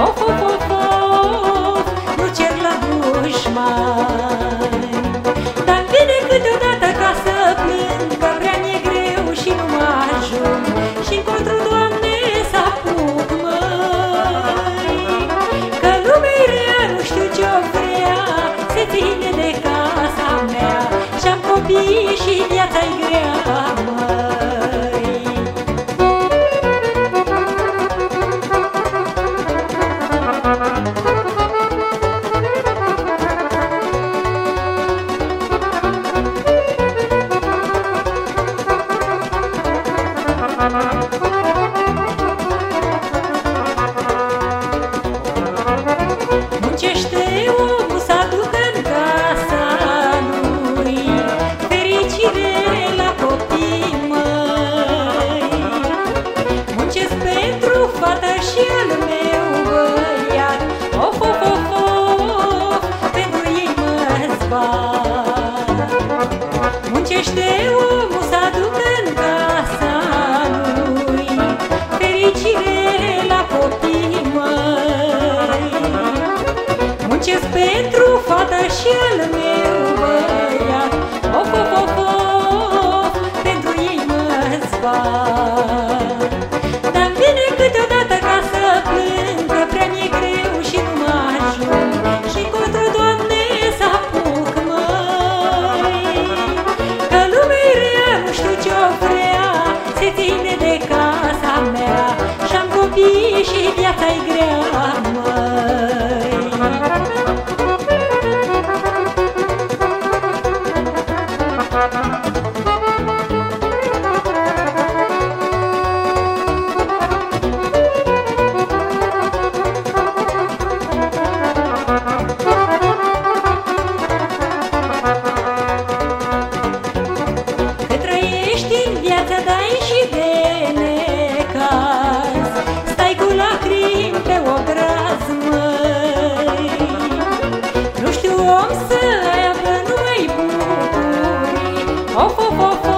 Of, of, of, of, nu cer la dușmani. Dar vine câteodată ca să plâng Că prea mi-e greu și nu mă ajung. Și încotro pentru fata și al meu băiat. Of, of, of, of, pentru ei mă zbat Dar vine câteodată ca să plâng Că prea mi-e greu și nu mă ajung. Și contra Doamne să apuc, măi. Că lumea-i rea, nu știu ce-o vrea Se ține de casa mea. Și-am copii și viața-i grea, Nu știu om să aibă numai bucurii. Of, of, of,